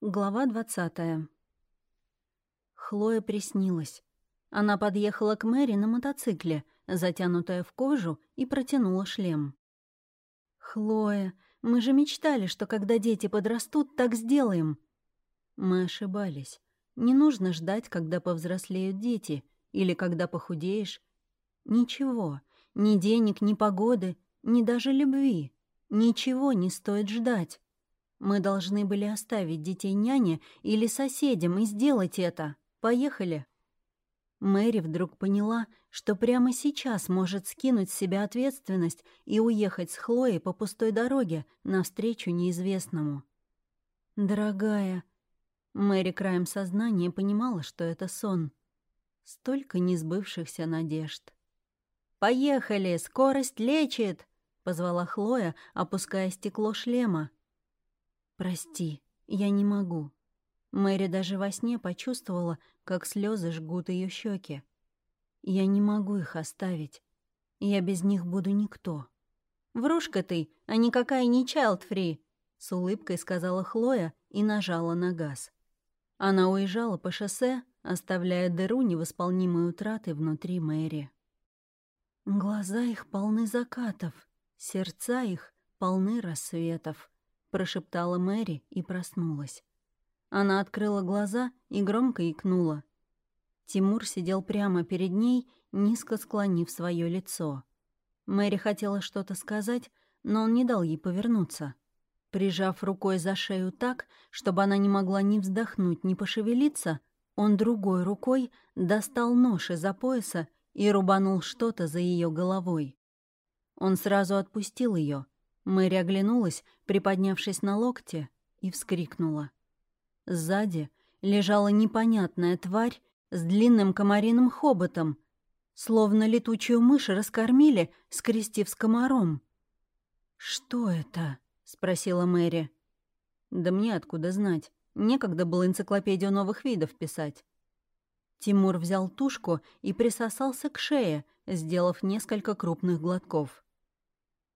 Глава двадцатая. Хлоя приснилась. Она подъехала к Мэри на мотоцикле, затянутая в кожу, и протянула шлем. «Хлоя, мы же мечтали, что когда дети подрастут, так сделаем». Мы ошибались. Не нужно ждать, когда повзрослеют дети, или когда похудеешь. Ничего, ни денег, ни погоды, ни даже любви. Ничего не стоит ждать. Мы должны были оставить детей няне или соседям и сделать это. Поехали. Мэри вдруг поняла, что прямо сейчас может скинуть с себя ответственность и уехать с Хлоей по пустой дороге навстречу неизвестному. «Дорогая...» Мэри краем сознания понимала, что это сон. Столько несбывшихся надежд. «Поехали! Скорость лечит!» — позвала Хлоя, опуская стекло шлема. «Прости, я не могу». Мэри даже во сне почувствовала, как слезы жгут ее щеки. «Я не могу их оставить. Я без них буду никто». «Врушка ты, а никакая не чайлд-фри», — с улыбкой сказала Хлоя и нажала на газ. Она уезжала по шоссе, оставляя дыру невосполнимой утраты внутри Мэри. Глаза их полны закатов, сердца их полны рассветов. — прошептала Мэри и проснулась. Она открыла глаза и громко икнула. Тимур сидел прямо перед ней, низко склонив свое лицо. Мэри хотела что-то сказать, но он не дал ей повернуться. Прижав рукой за шею так, чтобы она не могла ни вздохнуть, ни пошевелиться, он другой рукой достал нож из-за пояса и рубанул что-то за ее головой. Он сразу отпустил ее, Мэри оглянулась, приподнявшись на локте, и вскрикнула. Сзади лежала непонятная тварь с длинным комариным хоботом, словно летучую мышь раскормили, скрестив с комаром. «Что это?» — спросила Мэри. «Да мне откуда знать. Некогда было энциклопедию новых видов писать». Тимур взял тушку и присосался к шее, сделав несколько крупных глотков.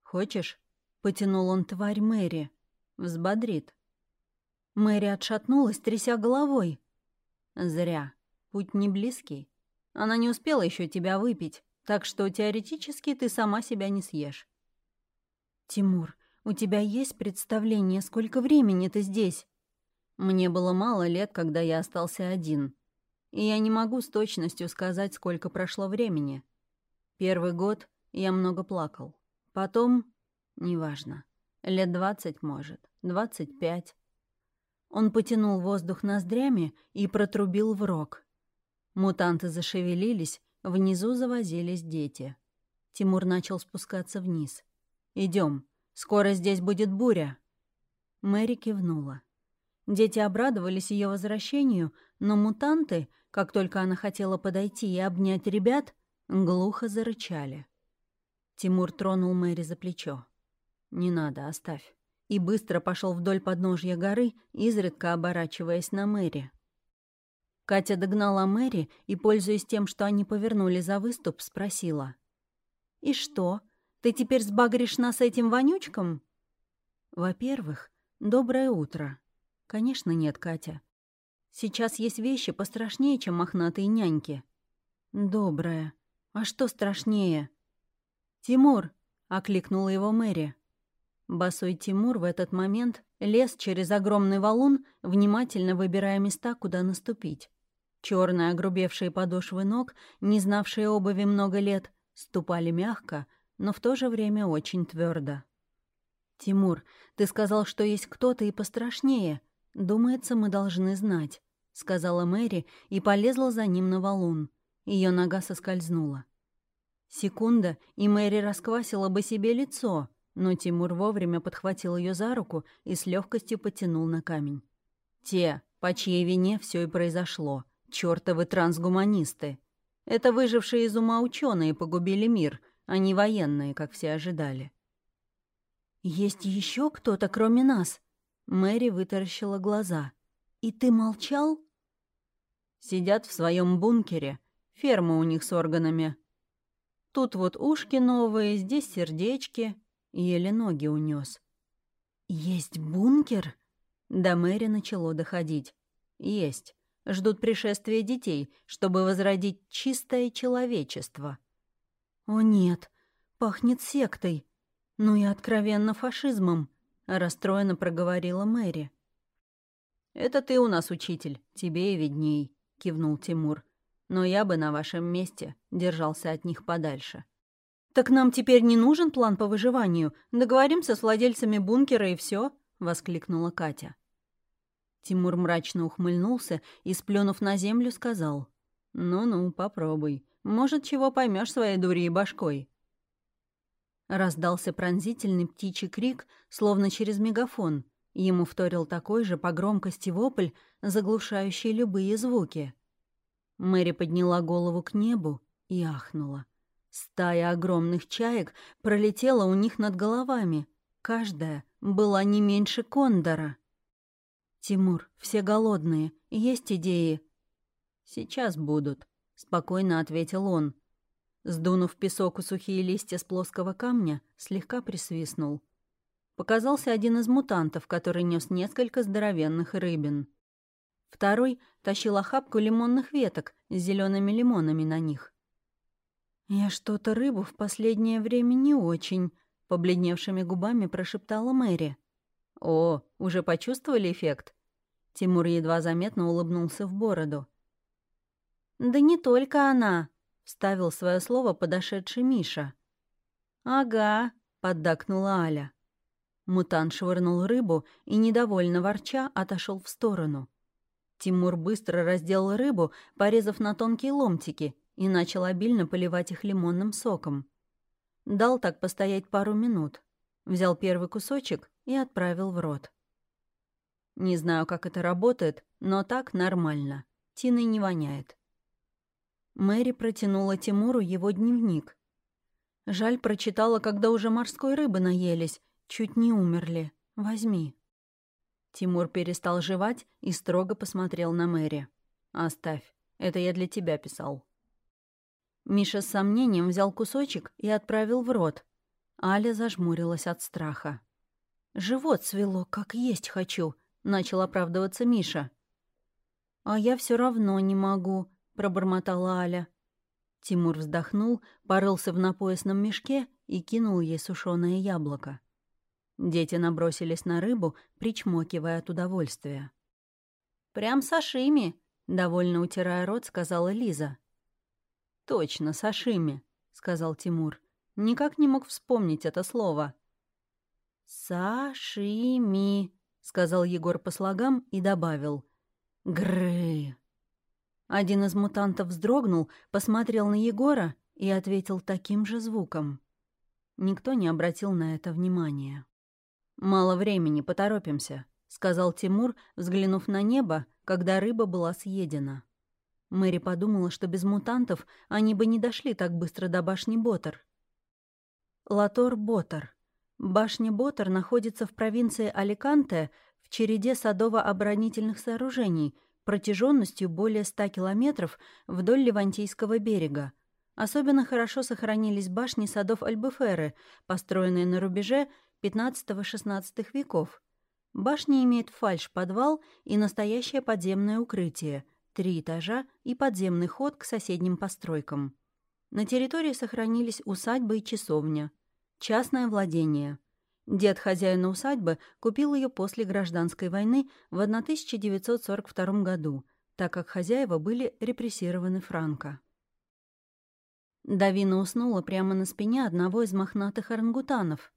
«Хочешь, Потянул он тварь Мэри. Взбодрит. Мэри отшатнулась, тряся головой. Зря. Путь не близкий. Она не успела еще тебя выпить, так что теоретически ты сама себя не съешь. Тимур, у тебя есть представление, сколько времени ты здесь? Мне было мало лет, когда я остался один. И я не могу с точностью сказать, сколько прошло времени. Первый год я много плакал. Потом Неважно. Лет двадцать, может. Двадцать пять. Он потянул воздух ноздрями и протрубил в рог. Мутанты зашевелились, внизу завозились дети. Тимур начал спускаться вниз. Идем, скоро здесь будет буря». Мэри кивнула. Дети обрадовались ее возвращению, но мутанты, как только она хотела подойти и обнять ребят, глухо зарычали. Тимур тронул Мэри за плечо. «Не надо, оставь». И быстро пошел вдоль подножья горы, изредка оборачиваясь на Мэри. Катя догнала Мэри и, пользуясь тем, что они повернули за выступ, спросила. «И что, ты теперь сбагришь нас этим вонючком?» «Во-первых, доброе утро». «Конечно нет, Катя. Сейчас есть вещи пострашнее, чем мохнатые няньки». «Доброе. А что страшнее?» «Тимур!» — окликнула его Мэри. Босой Тимур в этот момент лез через огромный валун, внимательно выбирая места, куда наступить. Черные огрубевшие подошвы ног, не знавшие обуви много лет, ступали мягко, но в то же время очень твердо. «Тимур, ты сказал, что есть кто-то и пострашнее. Думается, мы должны знать», — сказала Мэри и полезла за ним на валун. Ее нога соскользнула. Секунда, и Мэри расквасила бы себе лицо — но Тимур вовремя подхватил ее за руку и с легкостью потянул на камень. «Те, по чьей вине все и произошло. Чёртовы трансгуманисты. Это выжившие из ума ученые погубили мир, а не военные, как все ожидали». «Есть еще кто-то, кроме нас?» Мэри вытаращила глаза. «И ты молчал?» «Сидят в своем бункере. Ферма у них с органами. Тут вот ушки новые, здесь сердечки, Еле ноги унес. «Есть бункер?» До Мэри начало доходить. Есть. Ждут пришествия детей, чтобы возродить чистое человечество. О нет, пахнет сектой. Ну и откровенно фашизмом, расстроенно проговорила Мэри. «Это ты у нас учитель, тебе и видней», — кивнул Тимур. «Но я бы на вашем месте держался от них подальше». «Так нам теперь не нужен план по выживанию. Договоримся с владельцами бункера и все, воскликнула Катя. Тимур мрачно ухмыльнулся и, сплюнув на землю, сказал. «Ну-ну, попробуй. Может, чего поймешь своей дурьей башкой». Раздался пронзительный птичий крик, словно через мегафон. Ему вторил такой же по громкости вопль, заглушающий любые звуки. Мэри подняла голову к небу и ахнула. Стая огромных чаек пролетела у них над головами. Каждая была не меньше кондора. «Тимур, все голодные. Есть идеи?» «Сейчас будут», — спокойно ответил он. Сдунув песок у сухие листья с плоского камня, слегка присвистнул. Показался один из мутантов, который нес несколько здоровенных рыбин. Второй тащил охапку лимонных веток с зелеными лимонами на них. «Я что-то рыбу в последнее время не очень», — побледневшими губами прошептала Мэри. «О, уже почувствовали эффект?» Тимур едва заметно улыбнулся в бороду. «Да не только она», — вставил свое слово подошедший Миша. «Ага», — поддакнула Аля. Мутант швырнул рыбу и, недовольно ворча, отошел в сторону. Тимур быстро разделал рыбу, порезав на тонкие ломтики, и начал обильно поливать их лимонным соком. Дал так постоять пару минут. Взял первый кусочек и отправил в рот. Не знаю, как это работает, но так нормально. Тиной не воняет. Мэри протянула Тимуру его дневник. Жаль, прочитала, когда уже морской рыбы наелись, чуть не умерли. Возьми. Тимур перестал жевать и строго посмотрел на Мэри. «Оставь. Это я для тебя писал». Миша с сомнением взял кусочек и отправил в рот. Аля зажмурилась от страха. «Живот свело, как есть хочу», — начал оправдываться Миша. «А я все равно не могу», — пробормотала Аля. Тимур вздохнул, порылся в напоясном мешке и кинул ей сушеное яблоко. Дети набросились на рыбу, причмокивая от удовольствия. «Прям сашими», — довольно утирая рот, сказала Лиза. «Точно, сашими», — сказал Тимур. Никак не мог вспомнить это слово. «Сашими», — сказал Егор по слогам и добавил. «Гры». Один из мутантов вздрогнул, посмотрел на Егора и ответил таким же звуком. Никто не обратил на это внимания. «Мало времени, поторопимся», — сказал Тимур, взглянув на небо, когда рыба была съедена. Мэри подумала, что без мутантов они бы не дошли так быстро до башни Ботер. Латор-Ботер. Башня Ботер находится в провинции Аликанте в череде садово-оборонительных сооружений протяженностью более 100 километров вдоль Ливантийского берега. Особенно хорошо сохранились башни садов Альбеферы, построенные на рубеже XV-XVI веков. Башня имеет фальш-подвал и настоящее подземное укрытие, три этажа и подземный ход к соседним постройкам. На территории сохранились усадьба и часовня. Частное владение. Дед хозяина усадьбы купил ее после гражданской войны в 1942 году, так как хозяева были репрессированы Франко. Давина уснула прямо на спине одного из мохнатых орангутанов.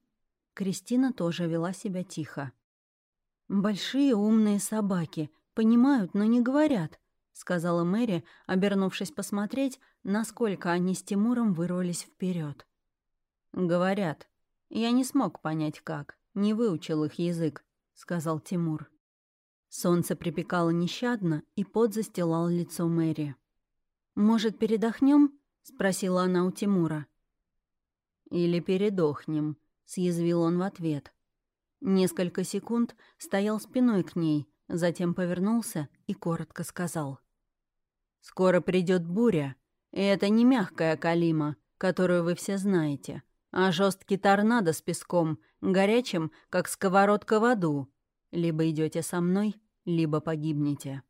Кристина тоже вела себя тихо. «Большие умные собаки, понимают, но не говорят», — сказала Мэри, обернувшись посмотреть, насколько они с Тимуром вырвались вперед. «Говорят. Я не смог понять, как. Не выучил их язык», — сказал Тимур. Солнце припекало нещадно, и пот застилал лицо Мэри. «Может, передохнем? спросила она у Тимура. «Или передохнем», — съязвил он в ответ. Несколько секунд стоял спиной к ней, затем повернулся и коротко сказал. «Скоро придет буря, и это не мягкая калима, которую вы все знаете, а жесткий торнадо с песком, горячим, как сковородка в аду. Либо идете со мной, либо погибнете.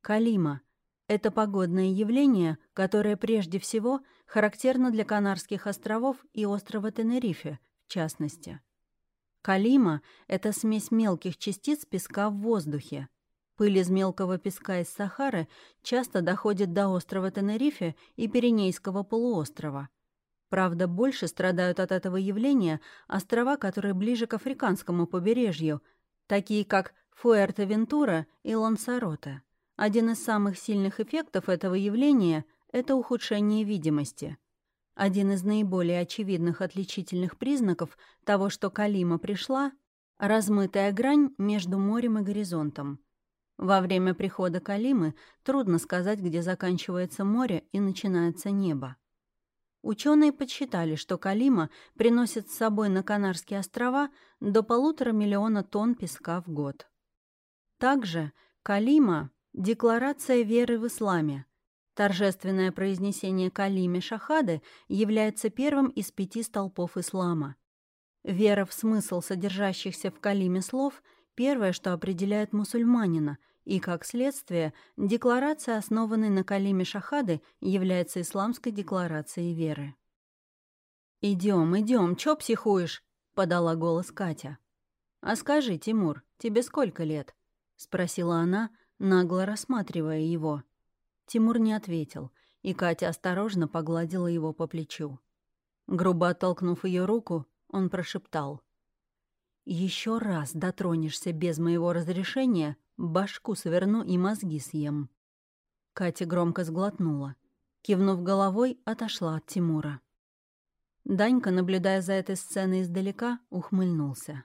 Калима — это погодное явление, которое прежде всего характерно для Канарских островов и острова Тенерифе, в частности. Калима — это смесь мелких частиц песка в воздухе. Пыль из мелкого песка из Сахары часто доходит до острова Тенерифе и Пиренейского полуострова. Правда, больше страдают от этого явления острова, которые ближе к африканскому побережью, такие как Фуэрте-Вентура и Лансароте. Один из самых сильных эффектов этого явления — это ухудшение видимости. Один из наиболее очевидных отличительных признаков того, что Калима пришла — размытая грань между морем и горизонтом. Во время прихода Калимы трудно сказать, где заканчивается море и начинается небо. Ученые подсчитали, что Калима приносит с собой на Канарские острова до полутора миллиона тонн песка в год. Также Калима Декларация веры в исламе. Торжественное произнесение калими шахады является первым из пяти столпов ислама. Вера в смысл содержащихся в калиме слов – первое, что определяет мусульманина, и, как следствие, декларация, основанная на калиме шахады, является исламской декларацией веры. «Идем, идем, чё психуешь?» — подала голос Катя. «А скажи, Тимур, тебе сколько лет?» — спросила она, нагло рассматривая его. Тимур не ответил, и Катя осторожно погладила его по плечу. Грубо оттолкнув ее руку, он прошептал. «Еще раз дотронешься без моего разрешения, башку сверну и мозги съем». Катя громко сглотнула. Кивнув головой, отошла от Тимура. Данька, наблюдая за этой сценой издалека, ухмыльнулся.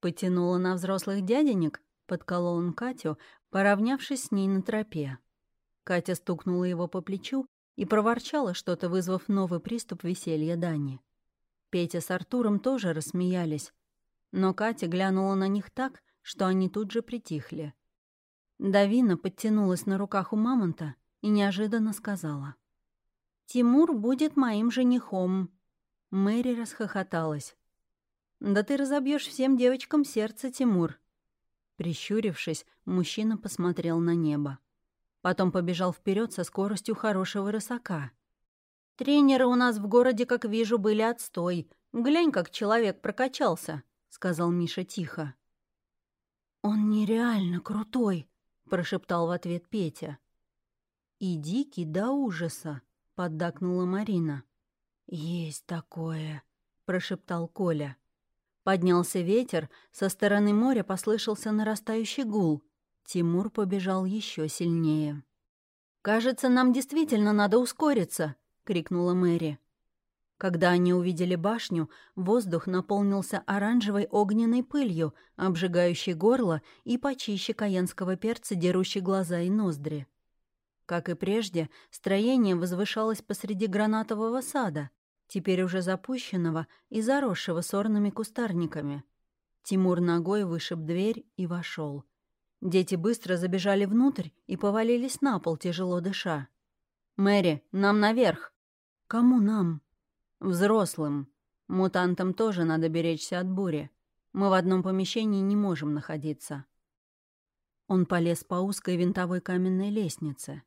«Потянула на взрослых дяденек?» — подколол он Катю, поравнявшись с ней на тропе. Катя стукнула его по плечу и проворчала что-то, вызвав новый приступ веселья Дани. Петя с Артуром тоже рассмеялись, но Катя глянула на них так, что они тут же притихли. Давина подтянулась на руках у мамонта и неожиданно сказала. «Тимур будет моим женихом». Мэри расхохоталась. «Да ты разобьешь всем девочкам сердце, Тимур», Прищурившись, мужчина посмотрел на небо. Потом побежал вперед со скоростью хорошего рысака. «Тренеры у нас в городе, как вижу, были отстой. Глянь, как человек прокачался», — сказал Миша тихо. «Он нереально крутой», — прошептал в ответ Петя. «И дикий до ужаса», — поддакнула Марина. «Есть такое», — прошептал Коля. Поднялся ветер, со стороны моря послышался нарастающий гул. Тимур побежал еще сильнее. «Кажется, нам действительно надо ускориться!» — крикнула Мэри. Когда они увидели башню, воздух наполнился оранжевой огненной пылью, обжигающей горло и почище каенского перца, дерущей глаза и ноздри. Как и прежде, строение возвышалось посреди гранатового сада, теперь уже запущенного и заросшего сорными кустарниками. Тимур ногой вышиб дверь и вошел. Дети быстро забежали внутрь и повалились на пол, тяжело дыша. «Мэри, нам наверх!» «Кому нам?» «Взрослым. Мутантам тоже надо беречься от бури. Мы в одном помещении не можем находиться». Он полез по узкой винтовой каменной лестнице.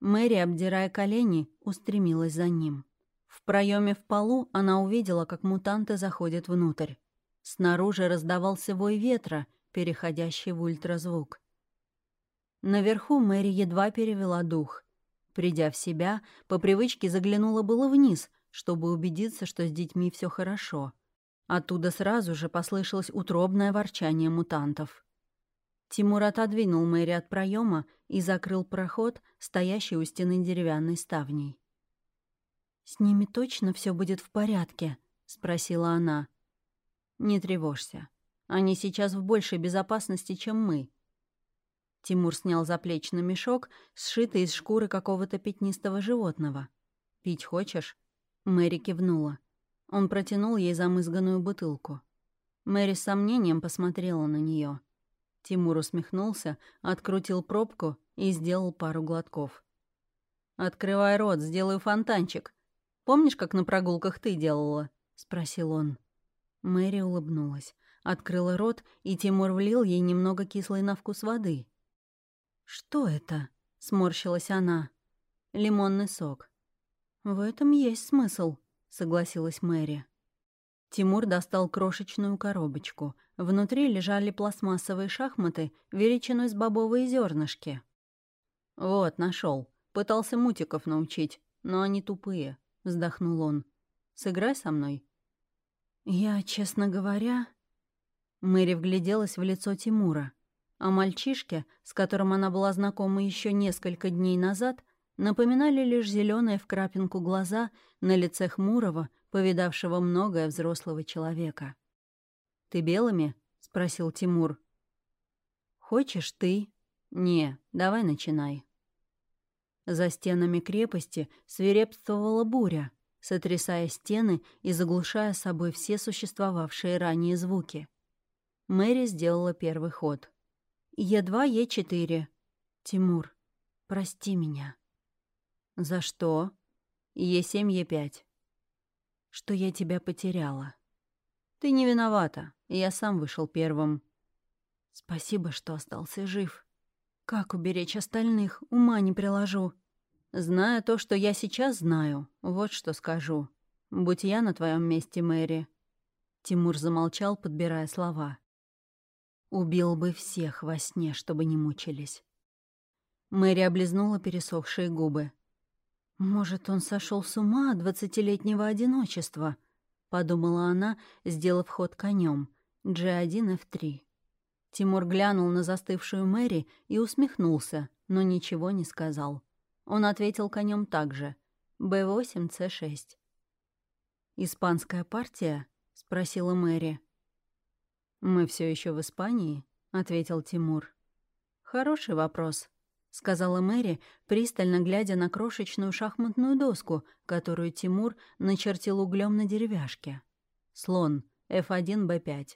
Мэри, обдирая колени, устремилась за ним. В проеме в полу она увидела, как мутанты заходят внутрь. Снаружи раздавался вой ветра, переходящий в ультразвук. Наверху Мэри едва перевела дух. Придя в себя, по привычке заглянула было вниз, чтобы убедиться, что с детьми все хорошо. Оттуда сразу же послышалось утробное ворчание мутантов. Тимур отодвинул Мэри от проема и закрыл проход, стоящий у стены деревянной ставней. «С ними точно все будет в порядке?» — спросила она. «Не тревожься. Они сейчас в большей безопасности, чем мы». Тимур снял заплечный мешок, сшитый из шкуры какого-то пятнистого животного. «Пить хочешь?» Мэри кивнула. Он протянул ей замызганную бутылку. Мэри с сомнением посмотрела на нее. Тимур усмехнулся, открутил пробку и сделал пару глотков. «Открывай рот, сделаю фонтанчик», Помнишь, как на прогулках ты делала?» — спросил он. Мэри улыбнулась. Открыла рот, и Тимур влил ей немного кислой на вкус воды. «Что это?» — сморщилась она. «Лимонный сок». «В этом есть смысл», — согласилась Мэри. Тимур достал крошечную коробочку. Внутри лежали пластмассовые шахматы величиной с бобовые зернышки. «Вот, нашел. Пытался мутиков научить, но они тупые», — вздохнул он. «Сыграй со мной». «Я, честно говоря...» Мэри вгляделась в лицо Тимура. А мальчишке, с которым она была знакома еще несколько дней назад, напоминали лишь зеленые в крапинку глаза на лице хмурого, повидавшего многое взрослого человека. «Ты белыми?» — спросил Тимур. «Хочешь ты?» «Не, давай начинай». За стенами крепости свирепствовала буря, сотрясая стены и заглушая собой все существовавшие ранее звуки. Мэри сделала первый ход. «Е2, Е4. Тимур, прости меня». «За что?» «Е7, Е5». «Что я тебя потеряла». «Ты не виновата. Я сам вышел первым». «Спасибо, что остался жив. Как уберечь остальных, ума не приложу». «Зная то, что я сейчас знаю, вот что скажу. Будь я на твоем месте, Мэри». Тимур замолчал, подбирая слова. Убил бы всех во сне, чтобы не мучились. Мэри облизнула пересохшие губы. «Может, он сошел с ума от двадцатилетнего одиночества?» — подумала она, сделав ход конем. G1, F3. Тимур глянул на застывшую Мэри и усмехнулся, но ничего не сказал. Он ответил конем также. B8, C6. «Испанская партия?» — спросила Мэри. «Мы все еще в Испании?» — ответил Тимур. «Хороший вопрос», — сказала Мэри, пристально глядя на крошечную шахматную доску, которую Тимур начертил углем на деревяшке. «Слон, F1, B5.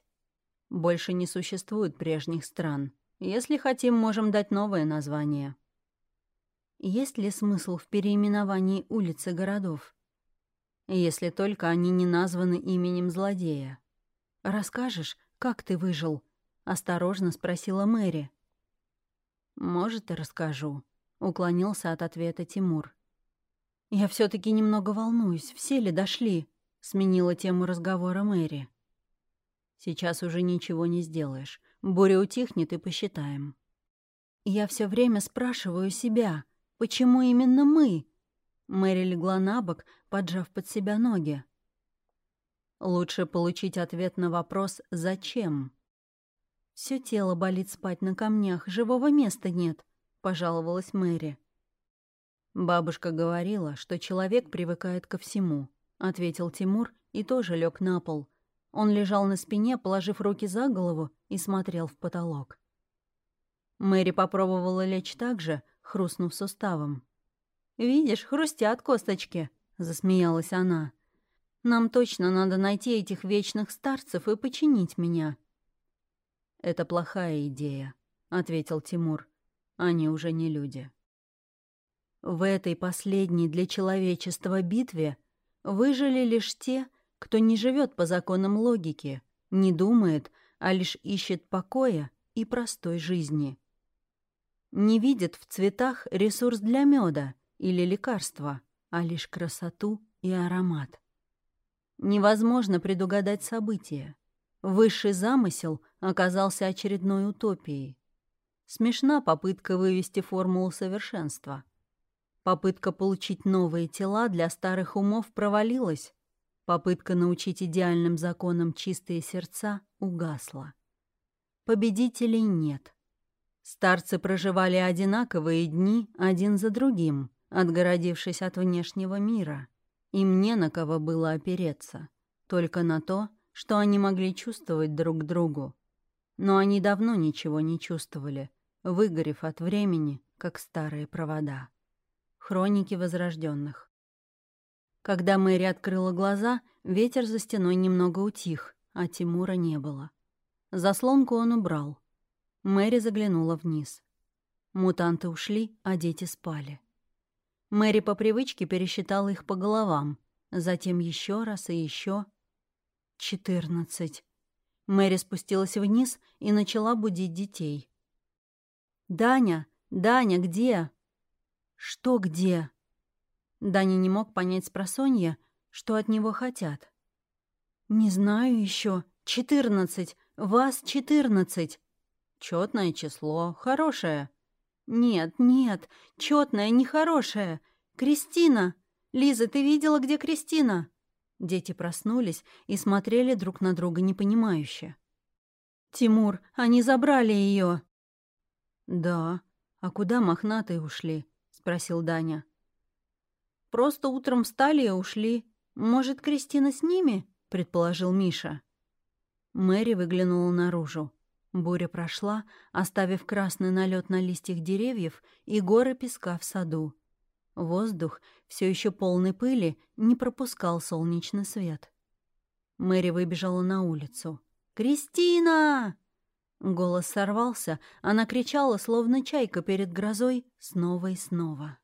Больше не существует прежних стран. Если хотим, можем дать новое название». Есть ли смысл в переименовании улиц и городов? Если только они не названы именем злодея. Расскажешь, «Как ты выжил?» — осторожно спросила Мэри. «Может, и расскажу», — уклонился от ответа Тимур. «Я все таки немного волнуюсь, все ли дошли?» — сменила тему разговора Мэри. «Сейчас уже ничего не сделаешь. Буря утихнет и посчитаем». «Я все время спрашиваю себя, почему именно мы?» Мэри легла на бок, поджав под себя ноги. Лучше получить ответ на вопрос «Зачем?». Все тело болит спать на камнях, живого места нет», — пожаловалась Мэри. «Бабушка говорила, что человек привыкает ко всему», — ответил Тимур и тоже лег на пол. Он лежал на спине, положив руки за голову и смотрел в потолок. Мэри попробовала лечь так же, хрустнув суставом. «Видишь, хрустят косточки», — засмеялась она. Нам точно надо найти этих вечных старцев и починить меня». «Это плохая идея», — ответил Тимур. «Они уже не люди». В этой последней для человечества битве выжили лишь те, кто не живет по законам логики, не думает, а лишь ищет покоя и простой жизни. Не видит в цветах ресурс для меда или лекарства, а лишь красоту и аромат. Невозможно предугадать события. Высший замысел оказался очередной утопией. Смешна попытка вывести формулу совершенства. Попытка получить новые тела для старых умов провалилась. Попытка научить идеальным законам чистые сердца угасла. Победителей нет. Старцы проживали одинаковые дни один за другим, отгородившись от внешнего мира — им не на кого было опереться, только на то, что они могли чувствовать друг другу. Но они давно ничего не чувствовали, выгорев от времени, как старые провода. Хроники возрожденных. Когда Мэри открыла глаза, ветер за стеной немного утих, а Тимура не было. Заслонку он убрал. Мэри заглянула вниз. Мутанты ушли, а дети спали. Мэри по привычке пересчитала их по головам, затем еще раз и еще. Четырнадцать. Мэри спустилась вниз и начала будить детей. «Даня! Даня, где?» «Что где?» Даня не мог понять с просонья, что от него хотят. «Не знаю еще. Четырнадцать. Вас четырнадцать». Четное число. Хорошее». «Нет, нет. Четное, нехорошее. Кристина! Лиза, ты видела, где Кристина?» Дети проснулись и смотрели друг на друга непонимающе. «Тимур, они забрали ее. «Да. А куда мохнатые ушли?» — спросил Даня. «Просто утром встали и ушли. Может, Кристина с ними?» — предположил Миша. Мэри выглянула наружу. Буря прошла, оставив красный налет на листьях деревьев и горы песка в саду. Воздух, все еще полный пыли, не пропускал солнечный свет. Мэри выбежала на улицу. «Кристина!» Голос сорвался, она кричала, словно чайка перед грозой, снова и снова.